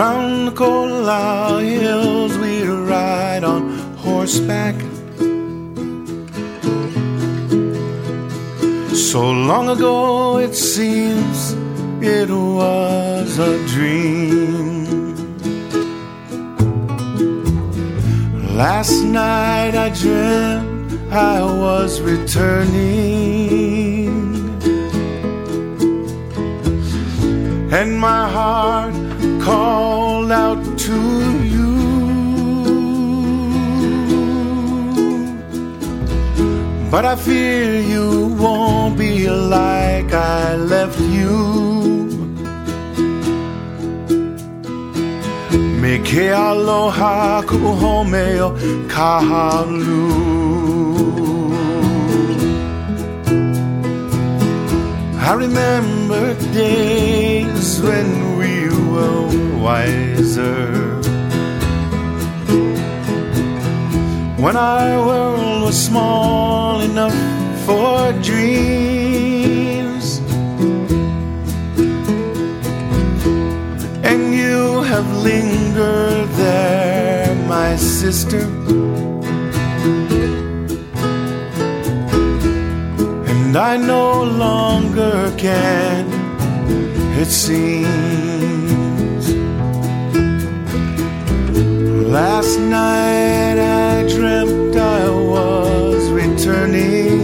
Round the Cola hills we ride on horseback. So long ago it seems it was a dream. Last night I dreamt I was returning. And my heart called out to you. But I fear you won't be like I left you. Me ke aloha ku homeo kahalu. I remember days when wiser. When our world was small enough for dreams. And you have lingered there, my sister. And I no longer can, it seems. Last night I dreamt I was returning.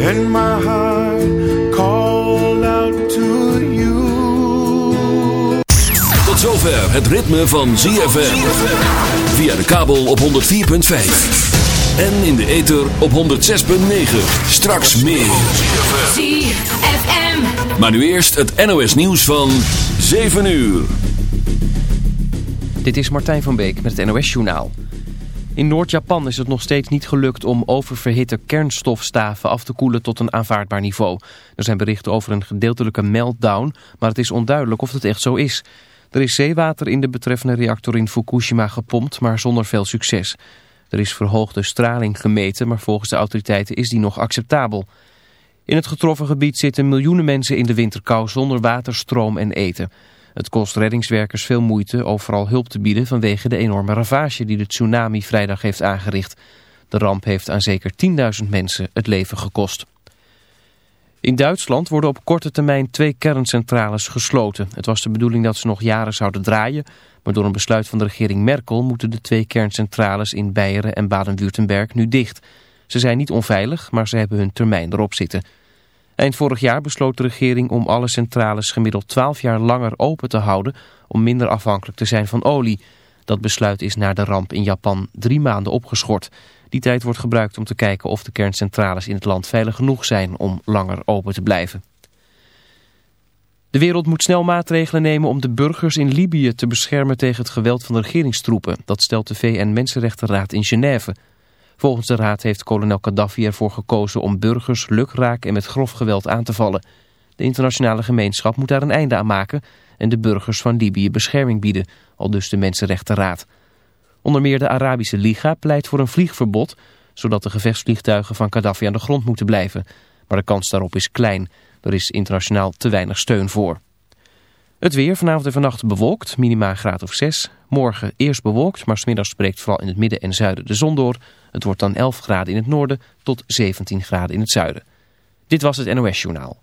And my heart called out to you. Tot zover het ritme van ZFM. Via de kabel op 104.5. En in de ether op 106.9. Straks meer. ZFM. Maar nu eerst het NOS nieuws van 7 uur. Dit is Martijn van Beek met het NOS-journaal. In Noord-Japan is het nog steeds niet gelukt om oververhitte kernstofstaven af te koelen tot een aanvaardbaar niveau. Er zijn berichten over een gedeeltelijke meltdown, maar het is onduidelijk of het echt zo is. Er is zeewater in de betreffende reactor in Fukushima gepompt, maar zonder veel succes. Er is verhoogde straling gemeten, maar volgens de autoriteiten is die nog acceptabel. In het getroffen gebied zitten miljoenen mensen in de winterkou zonder water, stroom en eten. Het kost reddingswerkers veel moeite overal hulp te bieden vanwege de enorme ravage die de tsunami vrijdag heeft aangericht. De ramp heeft aan zeker 10.000 mensen het leven gekost. In Duitsland worden op korte termijn twee kerncentrales gesloten. Het was de bedoeling dat ze nog jaren zouden draaien, maar door een besluit van de regering Merkel moeten de twee kerncentrales in Beieren en Baden-Württemberg nu dicht. Ze zijn niet onveilig, maar ze hebben hun termijn erop zitten. Eind vorig jaar besloot de regering om alle centrales gemiddeld 12 jaar langer open te houden om minder afhankelijk te zijn van olie. Dat besluit is na de ramp in Japan drie maanden opgeschort. Die tijd wordt gebruikt om te kijken of de kerncentrales in het land veilig genoeg zijn om langer open te blijven. De wereld moet snel maatregelen nemen om de burgers in Libië te beschermen tegen het geweld van de regeringstroepen. Dat stelt de VN-Mensenrechtenraad in Genève. Volgens de raad heeft kolonel Gaddafi ervoor gekozen om burgers lukraak en met grof geweld aan te vallen. De internationale gemeenschap moet daar een einde aan maken en de burgers van Libië bescherming bieden, al dus de Mensenrechtenraad. Onder meer de Arabische Liga pleit voor een vliegverbod, zodat de gevechtsvliegtuigen van Gaddafi aan de grond moeten blijven. Maar de kans daarop is klein. Er is internationaal te weinig steun voor. Het weer vanavond en vannacht bewolkt, minima een graad of 6. Morgen eerst bewolkt, maar smiddags spreekt vooral in het midden en zuiden de zon door. Het wordt dan 11 graden in het noorden tot 17 graden in het zuiden. Dit was het NOS Journaal.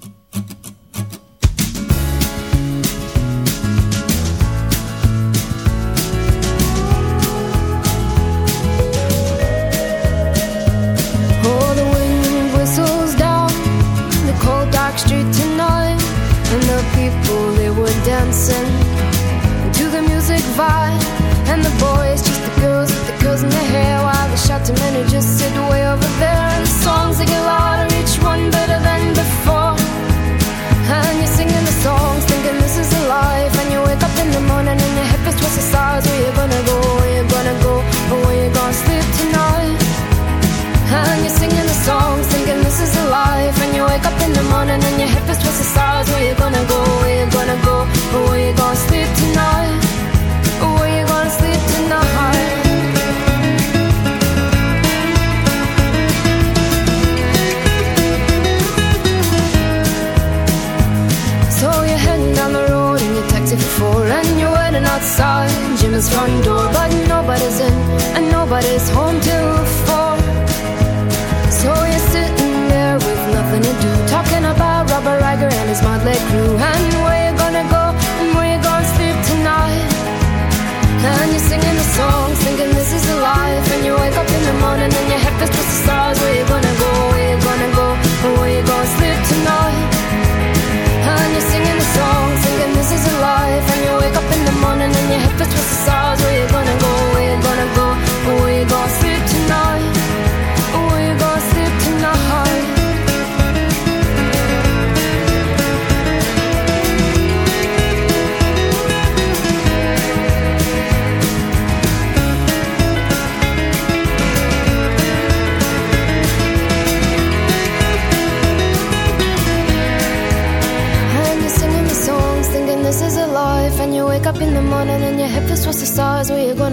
Dancing to the music vibe, and the boys just the girls with the girls in their hair, while the shouting men who just sit way over there, and the songs they get louder, each one better than before, and you're singing the songs, thinking this is a life, and you wake up in the morning and your hip is twisted sides, where you gonna go, where you gonna go, or where you gonna sleep tonight. And you're singing the songs, thinking this is a life. And you wake up in the morning and your hip is twisted his front door, but nobody's in and nobody's home till four. So you're sitting there with nothing to do, talking about Robert Riger and his motley crew, and where you gonna go and where you gonna sleep tonight. And you're singing the songs, thinking this is a life, and you wake up in the morning and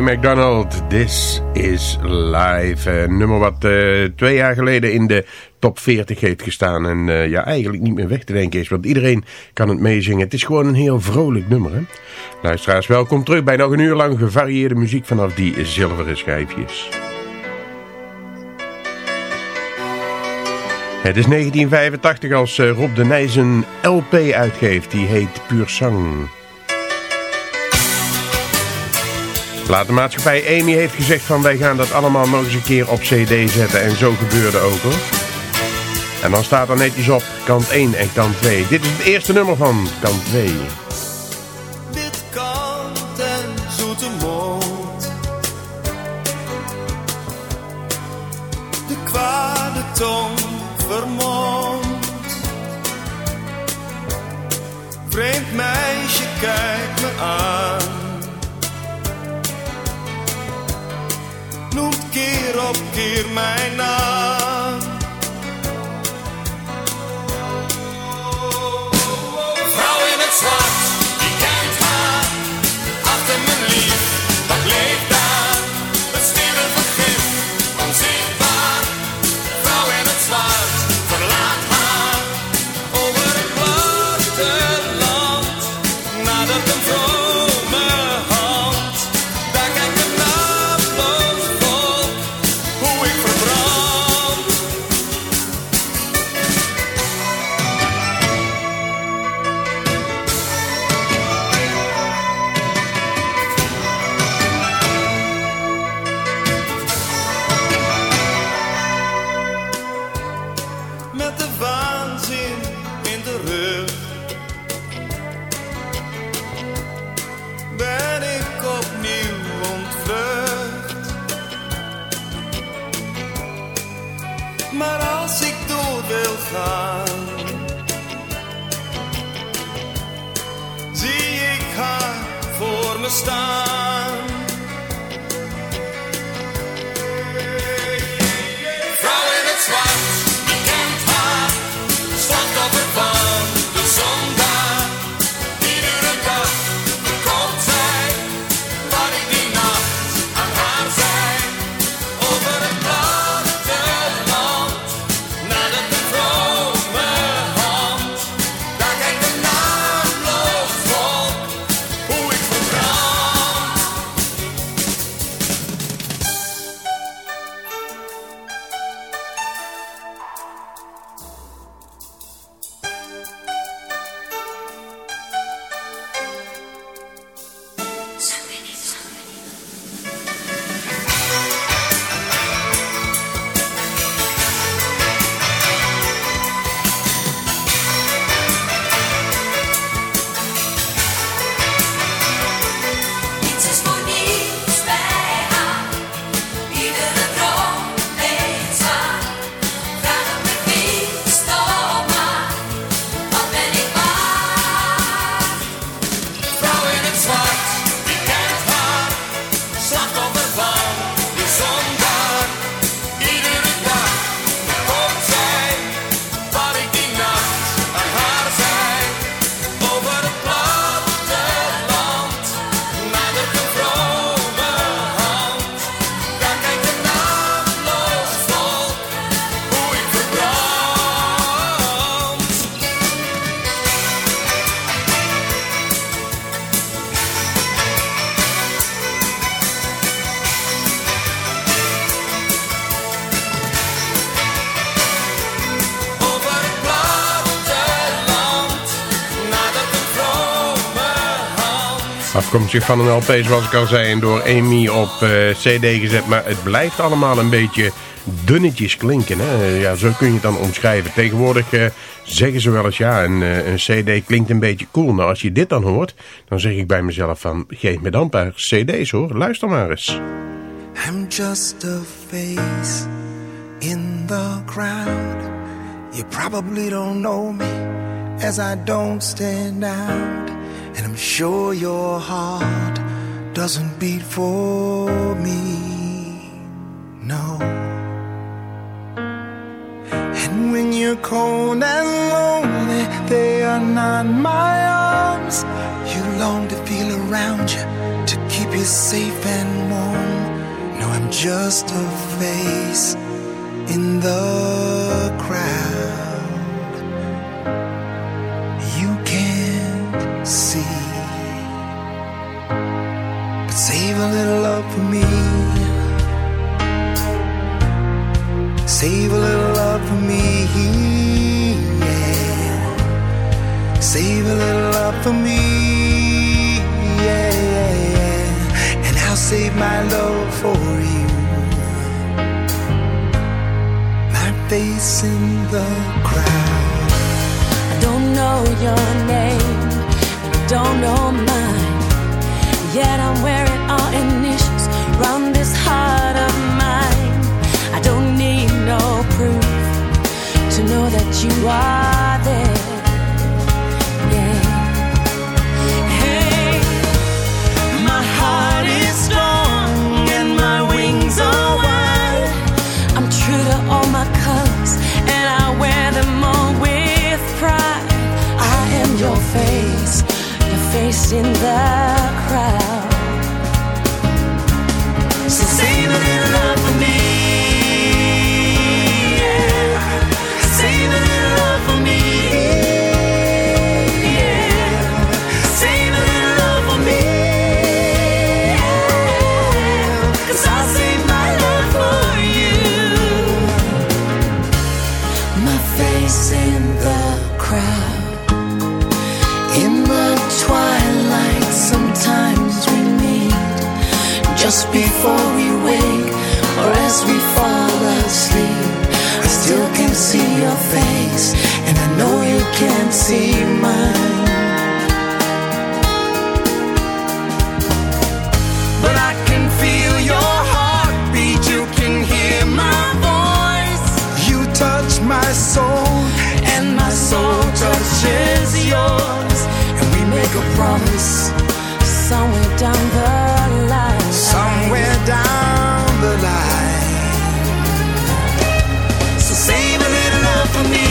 McDonald, This is Live. Een nummer wat eh, twee jaar geleden in de top 40 heeft gestaan. En eh, ja, eigenlijk niet meer weg te denken is. Want iedereen kan het meezingen. Het is gewoon een heel vrolijk nummer. Hè? Luisteraars, welkom terug bij nog een uur lang gevarieerde muziek vanaf die zilveren schijfjes. Het is 1985 als eh, Rob de Nijs een LP uitgeeft. Die heet Puur Sang. Platenmaatschappij Amy heeft gezegd van wij gaan dat allemaal nog eens een keer op cd zetten. En zo gebeurde ook hoor. En dan staat er netjes op kant 1 en kant 2. Dit is het eerste nummer van kant 2. Op keer mijn naam. Voor me staan. Afkomstig van een LP zoals ik al zei en door Amy op uh, cd gezet. Maar het blijft allemaal een beetje dunnetjes klinken. Hè? Ja, zo kun je het dan omschrijven. Tegenwoordig uh, zeggen ze wel eens ja, een, uh, een cd klinkt een beetje cool. Nou, als je dit dan hoort, dan zeg ik bij mezelf van geef me dan een paar cd's hoor. Luister maar eens. I'm just a face in the crowd. You probably don't know me as I don't stand out. And I'm sure your heart doesn't beat for me. No. And when you're cold and lonely, they are not my arms. You long to feel around you to keep you safe and warm. No, I'm just a face in the crowd. You can't see. Save a little love for me. Save a little love for me. Yeah. Save a little love for me. Yeah. And I'll save my love for you. My face in the crowd. I don't know your name I don't know mine. Yet I'm wearing all initials round this heart of mine. I don't need no proof to know that you are there. Hey, my heart is strong and my wings are wide. I'm true to all my colors and I wear them all with pride. I am your face your face in the face, and I know you can't see mine. But I can feel your heartbeat, you can hear my voice. You touch my soul, and my soul touches yours And we make a promise somewhere down the line. Somewhere down for me.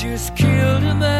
just killed a man.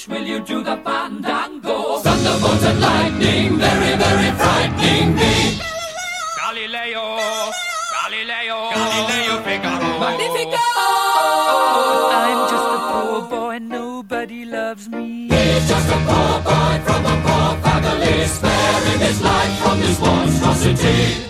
Hush, will you do the fandango? Thunderbolt and lightning, very, very frightening me. Galileo, Galileo, Galileo Figaro. Magnifico! I'm just a poor boy, nobody loves me. He's just a poor boy from a poor family, sparing his life from this monstrosity.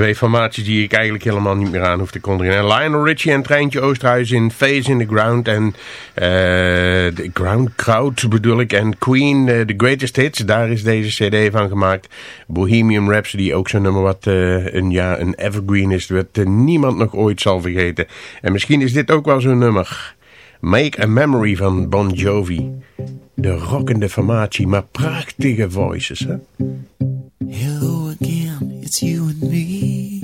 Twee formaties die ik eigenlijk helemaal niet meer aan hoef te kondigen. Lionel Richie en Treintje Oosterhuis in Face in the Ground. En The Ground Crowd bedoel ik. En Queen, uh, The Greatest Hits. Daar is deze cd van gemaakt. Bohemian Rhapsody, ook zo'n nummer wat uh, een, ja, een evergreen is. Wat niemand nog ooit zal vergeten. En misschien is dit ook wel zo'n nummer. Make a Memory van Bon Jovi. De rockende formatie, maar prachtige voices. Hè? It's you and me.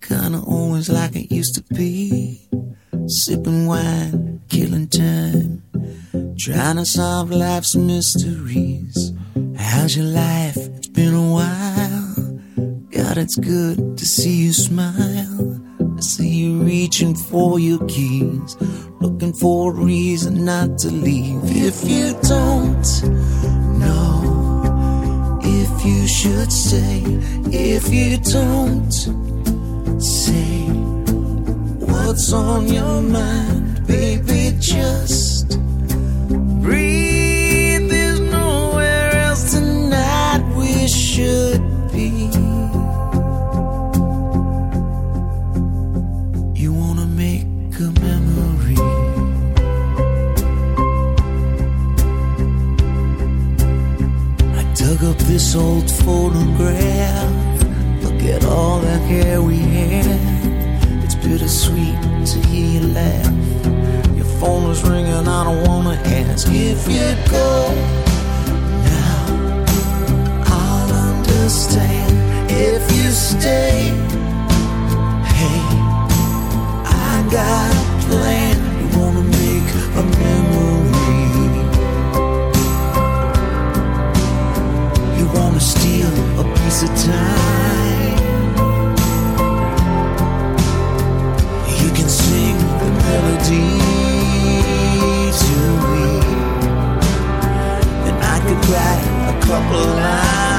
Kinda always like it used to be. Sipping wine, killing time. Trying to solve life's mysteries. How's your life? It's been a while. God, it's good to see you smile. I see you reaching for your keys, looking for a reason not to leave. If you don't you should stay, if you don't say what's on your mind, baby, just breathe. This old photograph. Look at all the hair we had. It's bittersweet to hear you laugh. Your phone was ringing, I don't wanna ask if you'd go. Now I'll understand if you stay. Hey, I got a and I could write a couple lines.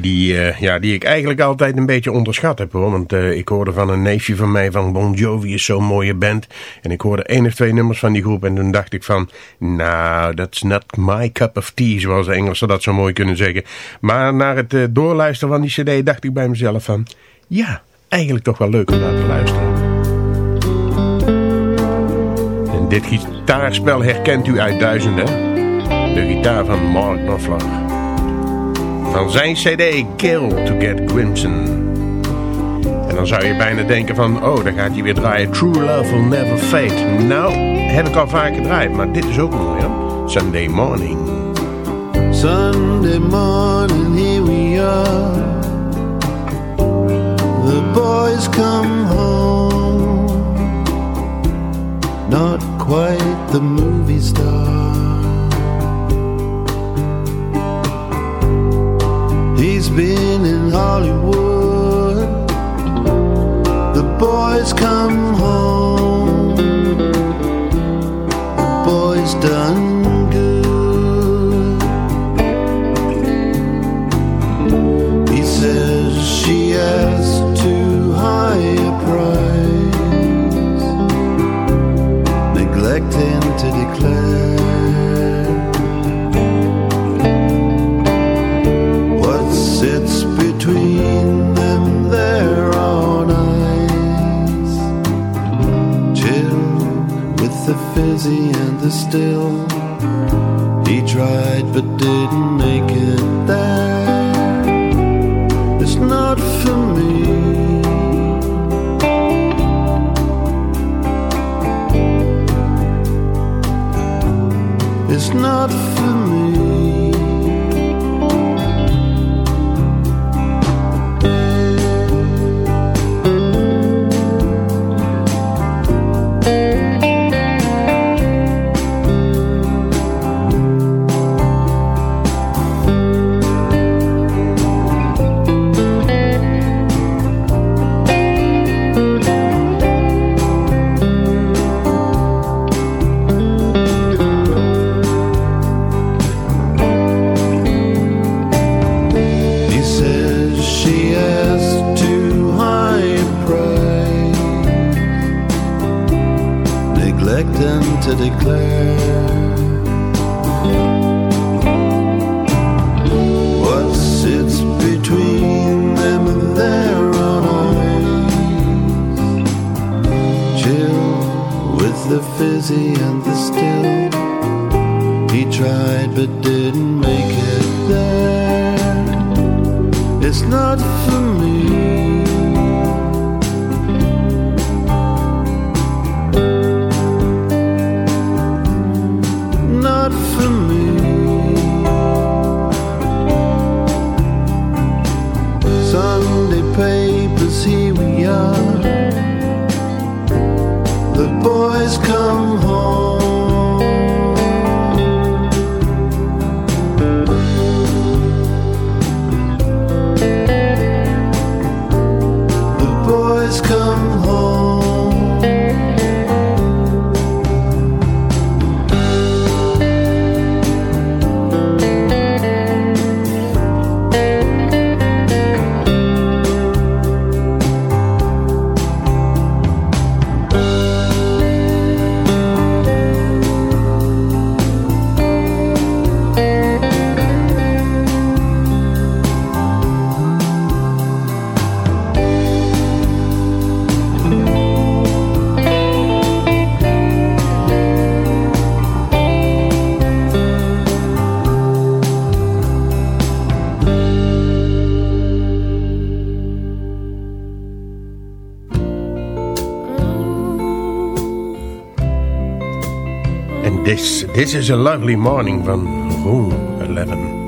Die, eh, ja, die ik eigenlijk altijd een beetje onderschat heb hoor. Want eh, ik hoorde van een neefje van mij van Bon Jovi is zo'n mooie band. En ik hoorde één of twee nummers van die groep. En toen dacht ik van, nou, that's not my cup of tea. Zoals de Engelsen dat zo mooi kunnen zeggen. Maar na het eh, doorluisteren van die cd dacht ik bij mezelf van, ja, eigenlijk toch wel leuk om naar te luisteren. En dit gitaarspel herkent u uit duizenden. De gitaar van Mark Knopfler. Van zijn cd Kill to Get Crimson. En dan zou je bijna denken van, oh, dan gaat hij weer draaien. True Love Will Never Fade. Nou, heb ik al vaak gedraaid, maar dit is ook mooi, hè? Sunday Morning. Sunday morning, here we are. The boys come home, not quite the movie star. Been in Hollywood. The boys come home. The boys done good. He says she asked too high a price, neglecting to declare. The fizzy and the still. He tried but didn't make it there. It's not for me. It's not for me. This, is a lovely morning van Room 11.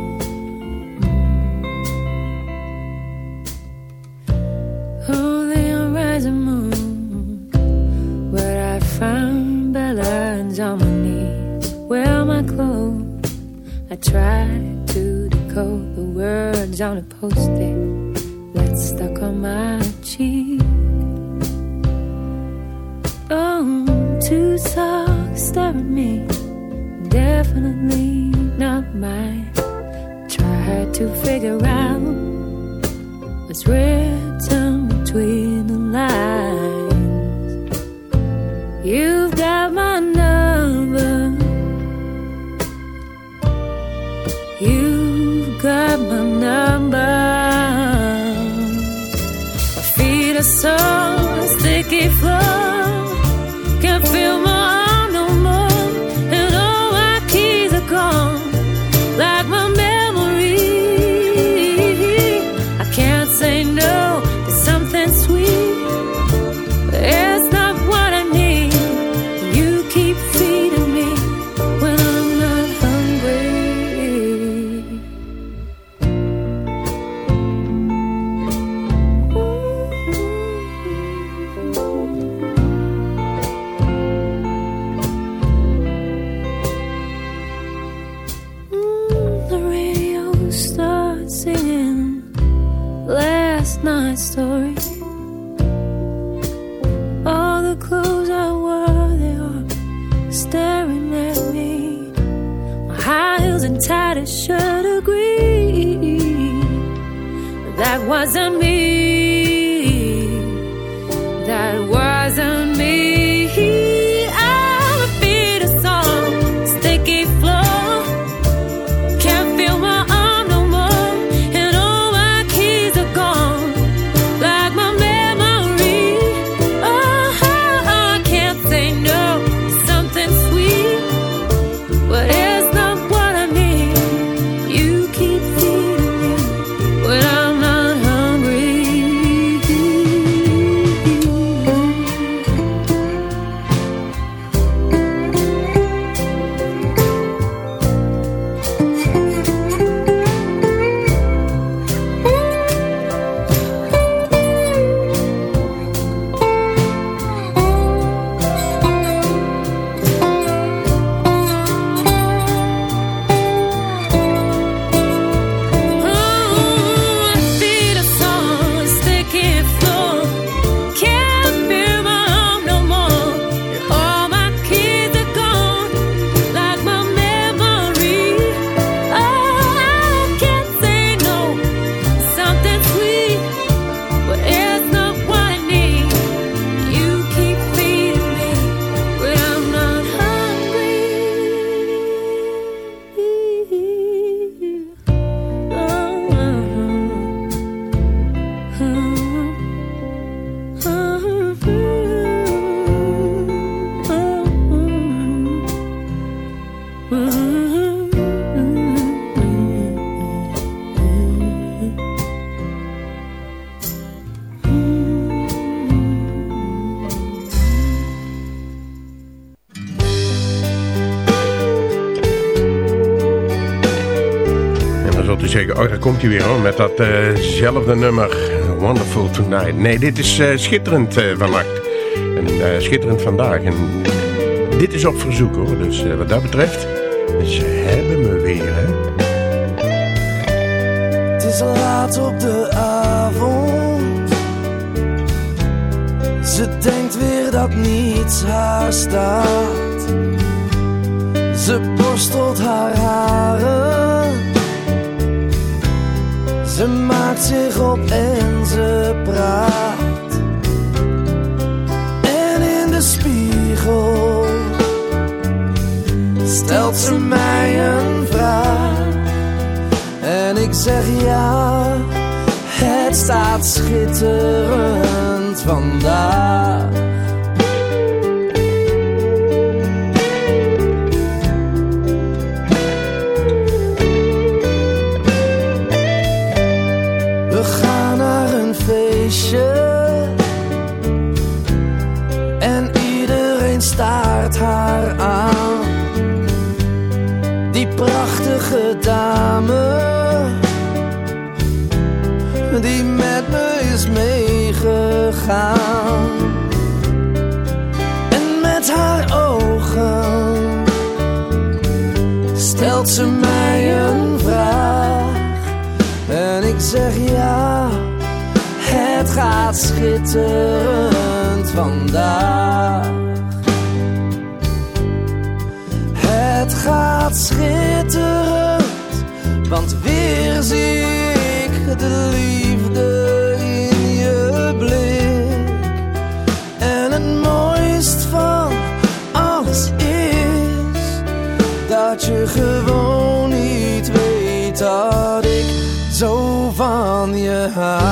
komt hij weer hoor, met datzelfde eh, nummer. Wonderful Tonight. Nee, dit is eh, schitterend eh, van vannacht. En schitterend vandaag. En dit is op verzoek hoor, dus wat dat betreft, ze hebben me weer hè. Het is laat op de avond. Ze denkt weer dat niets haar staat. Ze borstelt haar haren. Ze maakt zich op en ze praat. En in de spiegel stelt ze mij een vraag. En ik zeg ja, het staat schitterend vandaag. stelt ze mij een vraag en ik zeg ja. Het gaat schitterend vandaag. Het gaat schitterend. the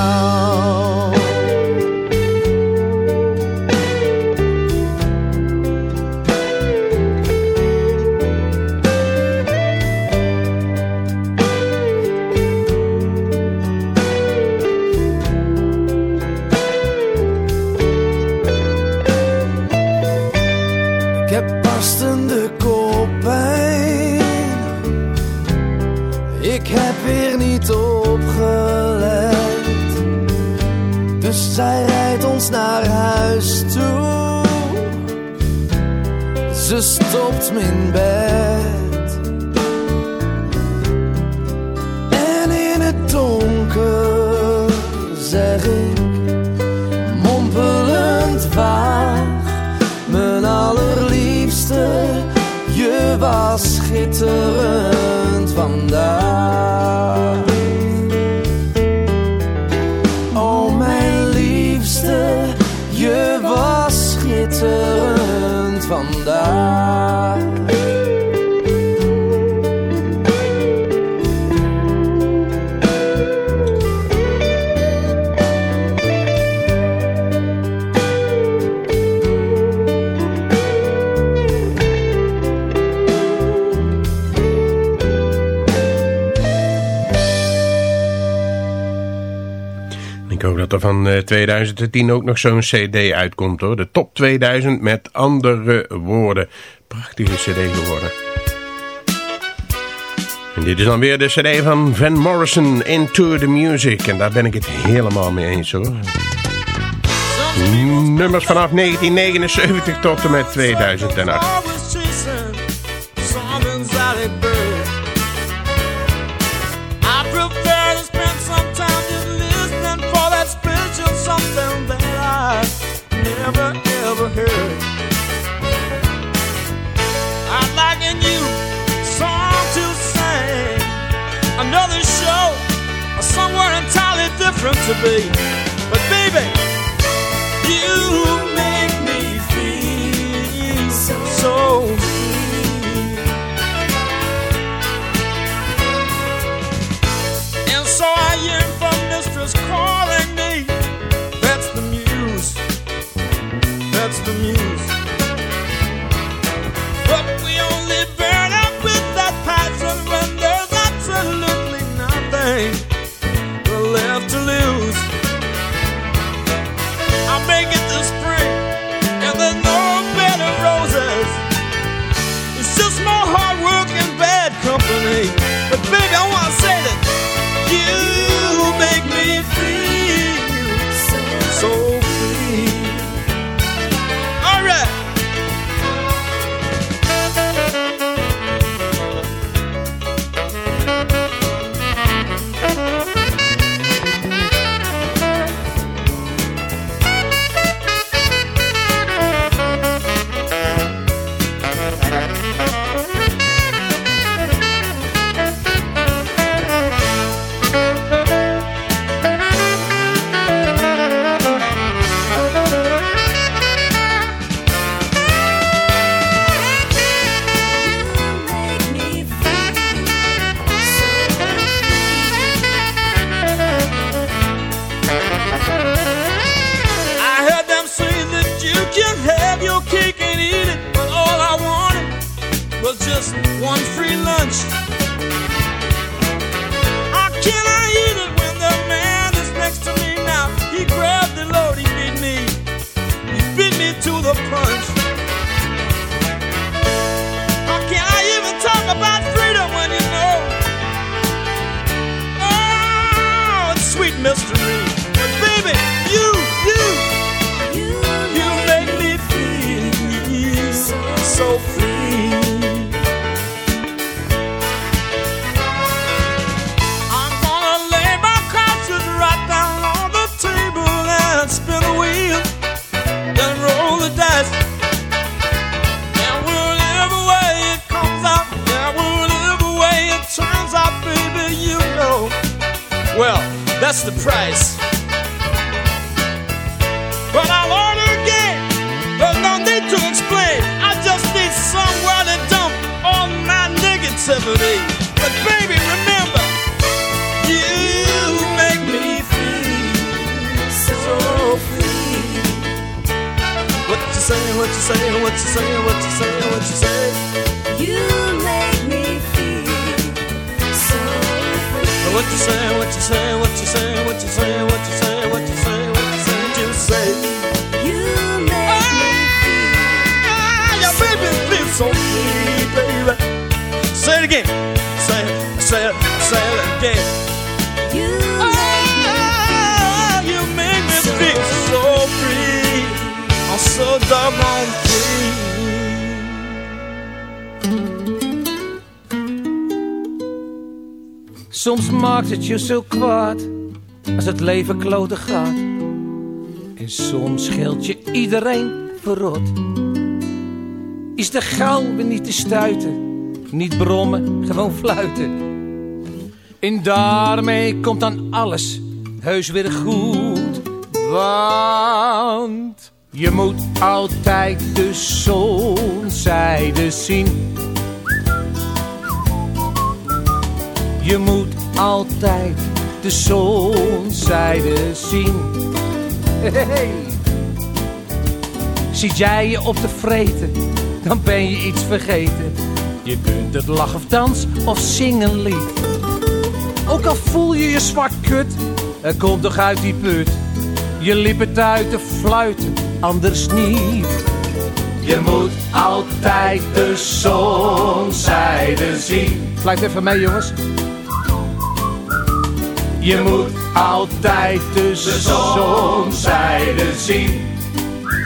dat er van eh, 2010 ook nog zo'n cd uitkomt hoor. De top 2000 met andere woorden. Prachtige cd geworden. En dit is dan weer de cd van Van Morrison, Into the Music. En daar ben ik het helemaal mee eens hoor. Nummers vanaf 1979 tot en met 2008. Different to be. But baby, you make me feel so free. And so I yearn for mistress calling me. That's the muse. That's the muse. What you say? What you say? What you say? What you say? You make me feel so free. What you say? What you say? What you say? What you say? What you say? What you say? What you say? You say. You make me Ah, your baby feels so free, baby. Say it again. Say it. Say it. Say it again. So doggone free. Soms maakt het je zo kwaad als het leven kloten gaat. En soms scheelt je iedereen verrot. Is de weer niet te stuiten, niet brommen, gewoon fluiten. En daarmee komt dan alles heus weer goed. Want je moet altijd de zonzijde zien. Je moet altijd de zonzijde zien. Hey. Ziet jij je op de vreten, dan ben je iets vergeten. Je kunt het lach of dans of zingen lied. Ook al voel je je zwart kut, er komt toch uit die put. Je liep het uit te fluiten, anders niet. Je moet altijd de zonzijde zien. Blijf even mee, jongens. Je moet altijd de zonzijde zien.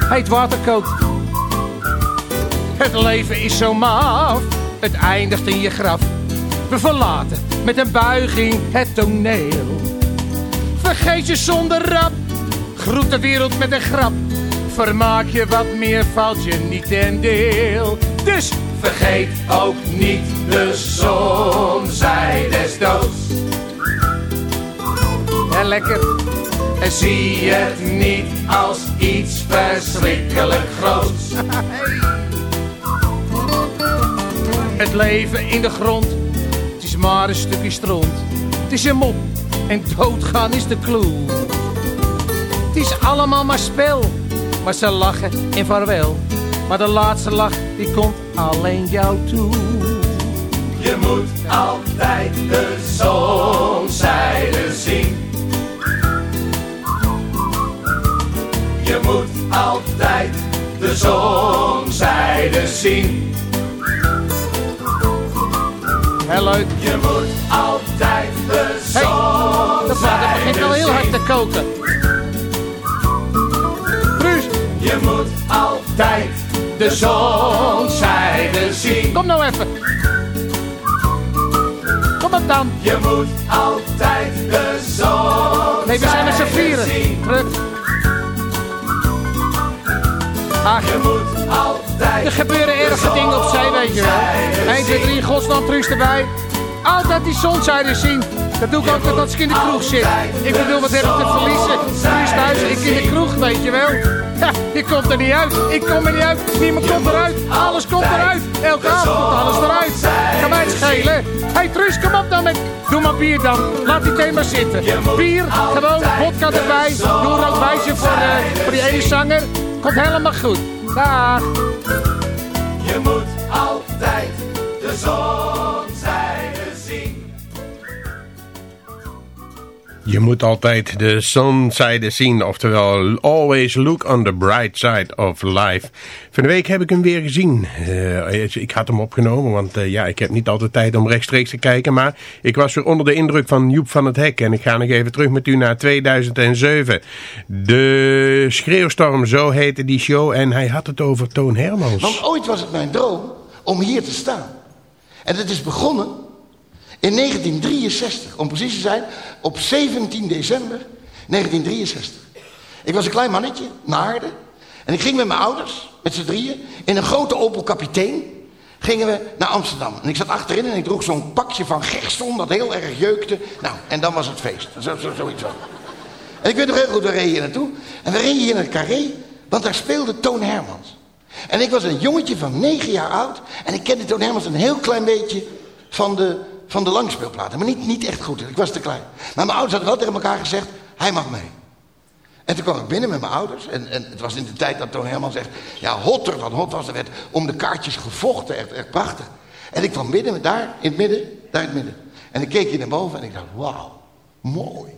Heet water kookt. Het leven is zo maaf, het eindigt in je graf. We verlaten met een buiging het toneel. Vergeet je zonder rap, groet de wereld met een grap. Vermaak je wat meer, valt je niet ten deel. Dus vergeet ook niet de zonzij des doods. En lekker. En zie het niet als iets verschrikkelijk groots. Het leven in de grond, het is maar een stukje stront. Het is een mop en doodgaan is de clue. Het is allemaal maar spel, maar ze lachen en vaarwel. Maar de laatste lach, die komt alleen jou toe. Je moet altijd de zonzijde zien. Je moet altijd de zonzijde zien. Heel leuk. Je moet altijd de zonzijde hey, de vader begint al heel hard te koken. Je moet altijd de zonzijde zien. Kom nou even. Kom op dan. Je moet altijd de zonzijde Nee, we zijn met z'n vieren. Terug. Ach, je moet altijd er gebeuren erge dingen op zee, weet je wel. 1, 2, 3, godsnaam, truus erbij. Altijd die zonzijde zien. Dat doe ik altijd als ik in de kroeg zit. Ik bedoel, wat heb ik te verliezen? Truus thuis, ik in de kroeg, weet je wel. Je komt er niet uit. Ik kom er niet uit. Niemand komt eruit. Alles komt eruit. Elke avond komt alles eruit. Ga mij het schelen. Hey, Truus, kom op dan met... Doe maar bier dan. Laat die thema zitten. Bier, gewoon, vodka erbij. Doe een wijsje voor, uh, voor die ene zanger. Komt helemaal goed. Dag. Je moet altijd de zonzijde Je moet altijd de zonzijde zien, oftewel always look on the bright side of life. Van de week heb ik hem weer gezien. Uh, ik had hem opgenomen, want uh, ja, ik heb niet altijd tijd om rechtstreeks te kijken. Maar ik was weer onder de indruk van Joep van het Hek. En ik ga nog even terug met u naar 2007. De Schreeuwstorm, zo heette die show. En hij had het over Toon Hermans. Want ooit was het mijn droom om hier te staan. En het is begonnen in 1963, om precies te zijn, op 17 december 1963. Ik was een klein mannetje, Naarden. En ik ging met mijn ouders, met z'n drieën, in een grote Opel Kapitein, gingen we naar Amsterdam. En ik zat achterin en ik droeg zo'n pakje van Gerson dat heel erg jeukte. Nou, en dan was het feest. Zo, zo, zoiets. En ik weet nog heel goed, we reden hier naartoe. En we reden hier naar het carré, want daar speelde Toon Hermans. En ik was een jongetje van negen jaar oud. En ik kende Toon Hermans een heel klein beetje van de, van de langspeelplaten. Maar niet, niet echt goed, ik was te klein. Maar mijn ouders hadden wel tegen elkaar gezegd, hij mag mee. En toen kwam ik binnen met mijn ouders. En, en het was in de tijd dat Toon Hermans zegt... Ja, hotter dan hot was. Er werd om de kaartjes gevochten. Echt, echt prachtig. En ik kwam binnen, daar in het midden. Daar in het midden. En ik keek hier naar boven en ik dacht, wauw, mooi.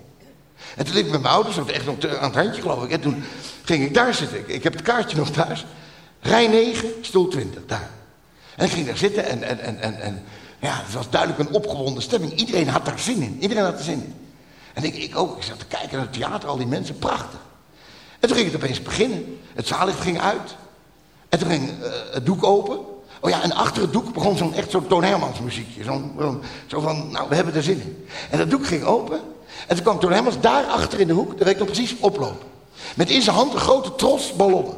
En toen liep ik met mijn ouders, echt nog aan het handje geloof ik. En toen ging ik daar zitten. Ik, ik heb het kaartje nog thuis. Rij 9, stoel 20, daar. En ik ging daar zitten en, en, en, en, en ja, het was duidelijk een opgewonden stemming. Iedereen had daar zin in. Iedereen had er zin in. En ik, ik ook. Ik zat te kijken naar het theater, al die mensen, prachtig. En toen ging het opeens beginnen. Het zaallicht ging uit. En toen ging uh, het doek open. Oh ja, en achter het doek begon zo'n echt zo'n Toon Hermans muziekje. Zo, zo van, nou, we hebben er zin in. En dat doek ging open. En toen kwam Toon Hermans daar achter in de hoek, daar weet ik nog precies, oplopen. Met in zijn hand een grote tros ballonnen.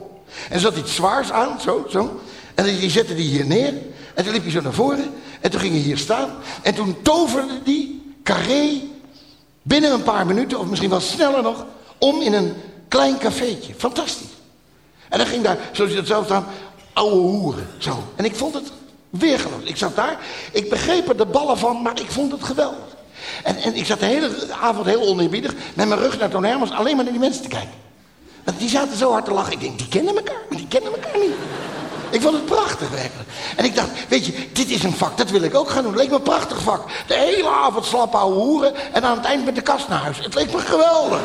En er zat iets zwaars aan, zo, zo. En die zette die hier neer. En toen liep hij zo naar voren. En toen ging hij hier staan. En toen toverde die carré binnen een paar minuten, of misschien wel sneller nog, om in een klein cafeetje. Fantastisch. En dan ging daar, zoals je dat zelf staan, ouwe hoeren. Zo. En ik vond het weergeloos. Ik zat daar, ik begreep er de ballen van, maar ik vond het geweldig. En, en ik zat de hele avond heel oneerbiedig met mijn rug naar Toon Hermans alleen maar naar die mensen te kijken. Want die zaten zo hard te lachen. Ik denk, die kennen elkaar, maar die kennen elkaar niet. Ik vond het prachtig werkelijk. En ik dacht, weet je, dit is een vak, dat wil ik ook gaan doen. Het leek me een prachtig vak. De hele avond slap ouwe hoeren en aan het eind met de kast naar huis. Het leek me geweldig.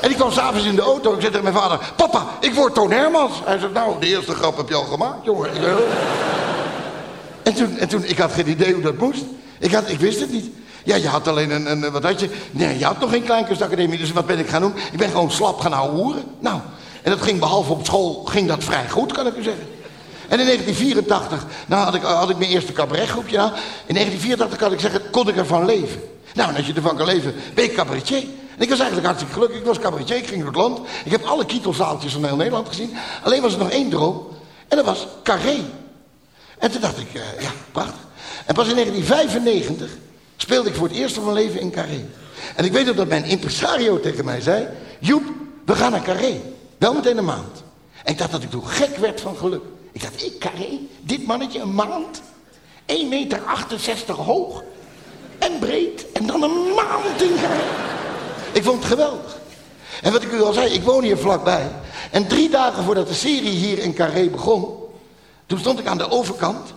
En die kwam s'avonds in de auto. Ik zei tegen mijn vader, papa, ik word Toon Hermans. Hij zei, nou, de eerste grap heb je al gemaakt, jongen. Ik en, toen, en toen, ik had geen idee hoe dat moest. Ik, had, ik wist het niet. Ja, je had alleen een, een wat had je? Nee, je had nog geen kleinkunstacademie, dus wat ben ik gaan doen? Ik ben gewoon slap gaan houden. Nou, en dat ging behalve op school, ging dat vrij goed, kan ik u zeggen. En in 1984, nou had ik, had ik mijn eerste cabaretgroepje. In 1984 kan ik zeggen, kon ik ervan leven. Nou, en als je ervan kan leven, ben ik cabaretier. En ik was eigenlijk hartstikke gelukkig. Ik was cabaretier, ik ging door het land. Ik heb alle kietelzaaltjes van heel Nederland gezien. Alleen was er nog één droom. En dat was Carré. En toen dacht ik, eh, ja, prachtig. En pas in 1995 speelde ik voor het eerst van mijn leven in Carré. En ik weet nog dat mijn impresario tegen mij zei... Joep, we gaan naar Carré. Wel meteen een maand. En ik dacht dat ik toen gek werd van geluk. Ik dacht, ik Carré? Dit mannetje, een maand? 1,68 meter hoog. En breed. En dan een maand in Carré. Ik vond het geweldig. En wat ik u al zei, ik woon hier vlakbij. En drie dagen voordat de serie hier in Carré begon... toen stond ik aan de overkant...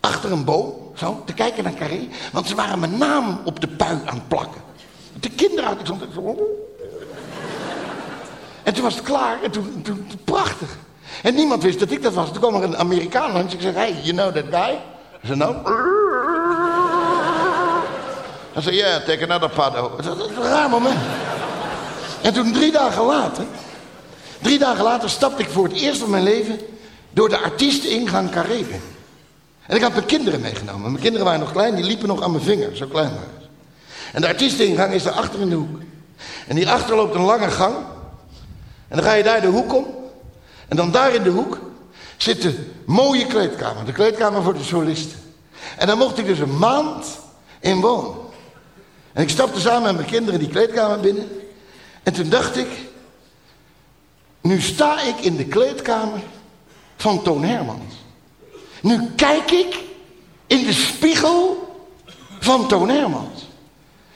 achter een boom, zo, te kijken naar Carré. Want ze waren mijn naam op de pui aan het plakken. De kinderen uit, ik stond. En toen was het klaar en toen, toen- prachtig. En niemand wist dat ik dat was. Toen kwam er een Amerikaan langs. Ik zei, hey, you know that guy? Hij zei, no. Hij zei, yeah, take another pado. Dat is een raar moment. En toen drie dagen later... Drie dagen later stapte ik voor het eerst van mijn leven... door de artiesteningang Carré. En ik had mijn kinderen meegenomen. Mijn kinderen waren nog klein, die liepen nog aan mijn vinger. Zo klein waren ze. En de artiesteningang is daar achter in de hoek. En hierachter loopt een lange gang. En dan ga je daar de hoek om. En dan daar in de hoek zit de mooie kleedkamer. De kleedkamer voor de solisten. En daar mocht ik dus een maand in wonen. En ik stapte samen met mijn kinderen die kleedkamer binnen. En toen dacht ik... Nu sta ik in de kleedkamer van Toon Hermans. Nu kijk ik in de spiegel van Toon Hermans.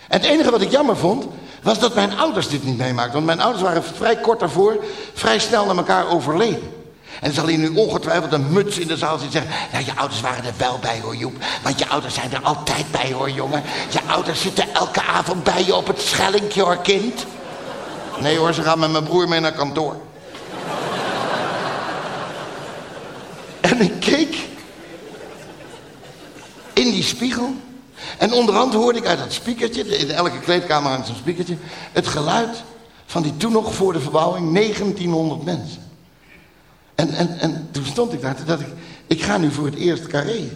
En het enige wat ik jammer vond, was dat mijn ouders dit niet meemaakten. Want mijn ouders waren vrij kort daarvoor vrij snel naar elkaar overleden. En er zal hier nu ongetwijfeld een muts in de zaal zitten zeggen... Nou, je ouders waren er wel bij hoor, Joep. Want je ouders zijn er altijd bij hoor, jongen. Je ouders zitten elke avond bij je op het schellinkje hoor, kind. Nee hoor, ze gaan met mijn broer mee naar kantoor. En ik keek in die spiegel. En onderhand hoorde ik uit dat spiekertje, in elke kleedkamer hangt zo'n spiekertje, het geluid van die toen nog voor de verbouwing 1900 mensen. En, en, en toen stond ik daar, toen dacht ik, ik ga nu voor het eerst carré.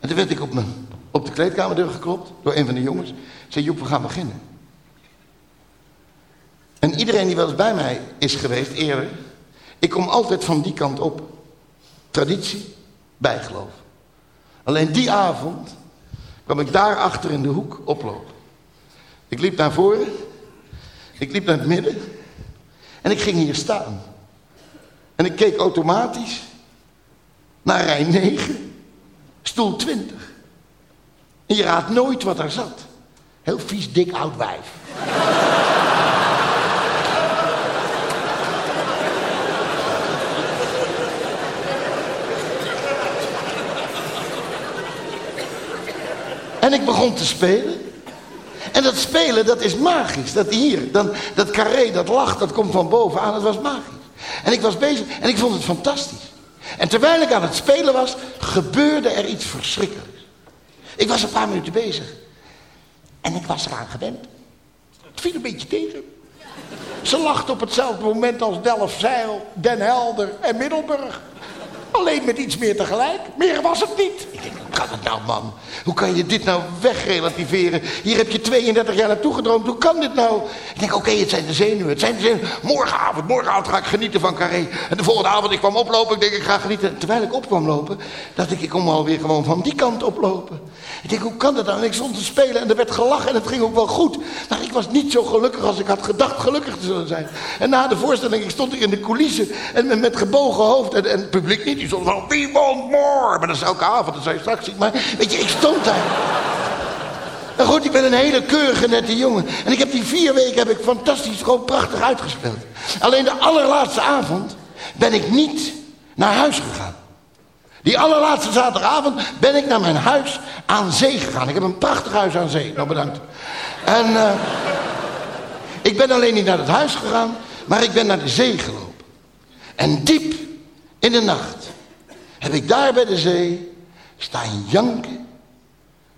En toen werd ik op, mijn, op de kleedkamerdeur geklopt door een van de jongens. Zei Joep, we gaan beginnen. En iedereen die wel eens bij mij is geweest eerder, ik kom altijd van die kant op. Traditie, bijgeloof. Alleen die avond kwam ik daar achter in de hoek oplopen. Ik liep naar voren, ik liep naar het midden en ik ging hier staan. En ik keek automatisch naar rij 9, stoel 20. En je raadt nooit wat daar zat. Heel vies, dik, oud wijf. En ik begon te spelen. En dat spelen, dat is magisch. Dat hier, dan, dat carré, dat lacht, dat komt van bovenaan. Dat was magisch. En ik was bezig en ik vond het fantastisch. En terwijl ik aan het spelen was, gebeurde er iets verschrikkelijks. Ik was een paar minuten bezig. En ik was eraan gewend. Het viel een beetje tegen. Ze lacht op hetzelfde moment als Delfzijl, Den Helder en Middelburg. Alleen met iets meer tegelijk. Meer was het niet. Ik denk, hoe kan het nou, man? Hoe kan je dit nou wegrelativeren? Hier heb je 32 jaar naartoe gedroomd. Hoe kan dit nou? Ik denk, oké, het zijn de zenuwen. Het zijn de zenuwen. Morgenavond, morgenavond ga ik genieten van Carré. En de volgende avond, ik kwam oplopen. Ik denk, ik ga genieten. En terwijl ik op kwam lopen, dacht ik, ik kom alweer gewoon van die kant oplopen. Ik denk, hoe kan dat nou? En ik stond te spelen en er werd gelachen en het ging ook wel goed. Maar ik was niet zo gelukkig als ik had gedacht gelukkig te zullen zijn. En na de voorstelling, ik stond ik in de coulissen en met, met gebogen hoofd en, en het publiek niet. Stond van, we want more. Maar dat is elke avond, dat je straks zien. Maar weet je, ik stond daar. En goed, ik ben een hele keurige nette jongen. En ik heb die vier weken heb ik fantastisch, gewoon prachtig uitgespeeld. Alleen de allerlaatste avond ben ik niet naar huis gegaan. Die allerlaatste zaterdagavond ben ik naar mijn huis aan zee gegaan. Ik heb een prachtig huis aan zee. Nou, bedankt. En, eh, Ik ben alleen niet naar het huis gegaan, maar ik ben naar de zee gelopen. En diep in de nacht heb ik daar bij de zee staan janken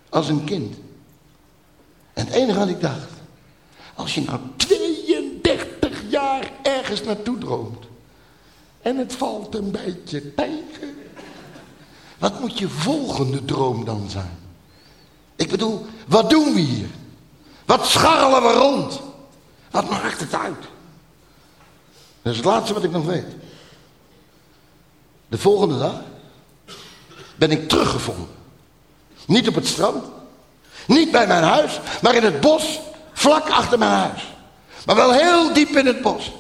als een kind. En het enige wat ik dacht, als je nou 32 jaar ergens naartoe droomt en het valt een beetje tegen, wat moet je volgende droom dan zijn? Ik bedoel, wat doen we hier? Wat scharrelen we rond? Wat maakt het uit? Dat is het laatste wat ik nog weet. De volgende dag ben ik teruggevonden. Niet op het strand, niet bij mijn huis, maar in het bos, vlak achter mijn huis. Maar wel heel diep in het bos.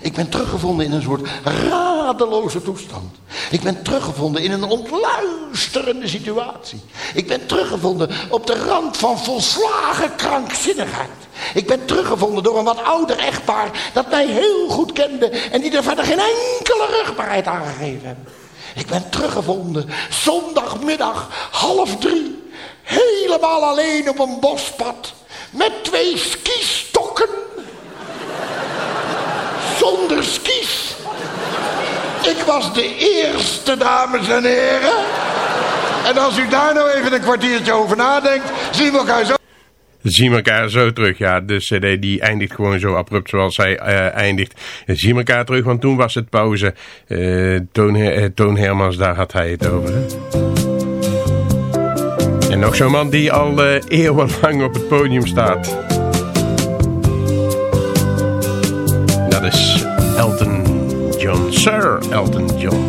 Ik ben teruggevonden in een soort radeloze toestand. Ik ben teruggevonden in een ontluisterende situatie. Ik ben teruggevonden op de rand van volslagen krankzinnigheid. Ik ben teruggevonden door een wat ouder echtpaar dat mij heel goed kende en die er verder geen enkele rugbaarheid aan gegeven hebben. Ik ben teruggevonden zondagmiddag half drie, helemaal alleen op een bospad met twee skistokken zonder skis. Ik was de eerste, dames en heren. En als u daar nou even een kwartiertje over nadenkt, zien we elkaar zo... Zien elkaar zo terug, ja. De cd die eindigt gewoon zo abrupt zoals hij uh, eindigt. Zien elkaar terug, want toen was het pauze. Uh, Toon, uh, Hermans, daar had hij het over. En nog zo'n man die al eeuwenlang op het podium staat. Dat is Elton John. Sir Elton John,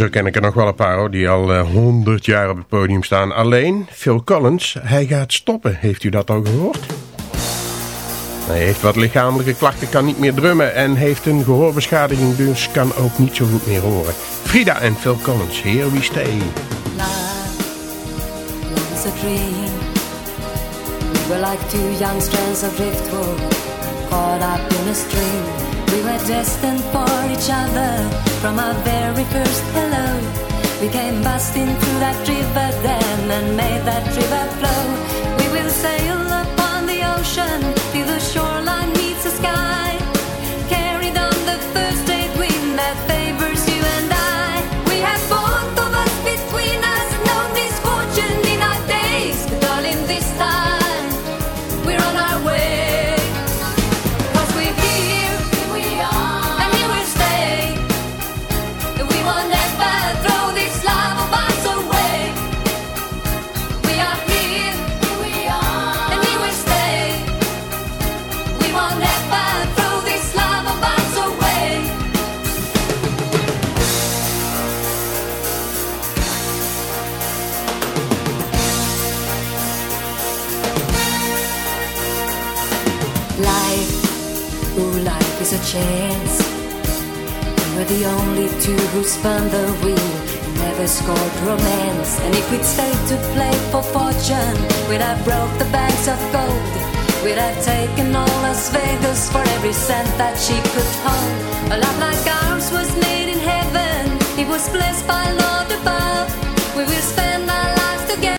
zo ken ik er nog wel een paar hoor, die al eh, honderd jaar op het podium staan. Alleen, Phil Collins, hij gaat stoppen. Heeft u dat al gehoord? Hij heeft wat lichamelijke klachten, kan niet meer drummen en heeft een gehoorbeschadiging, dus kan ook niet zo goed meer horen. Frida en Phil Collins, Here We Stay. A dream. We were like two. We were destined for each other from our very first hello. We came busting through that river then and made that river flow. We will sail upon the ocean chance. We were the only two who spun the wheel never scored romance. And if we'd stayed to play for fortune, we'd have broke the banks of gold. We'd have taken all Las Vegas for every cent that she could hold. A love like ours was made in heaven. It was blessed by Lord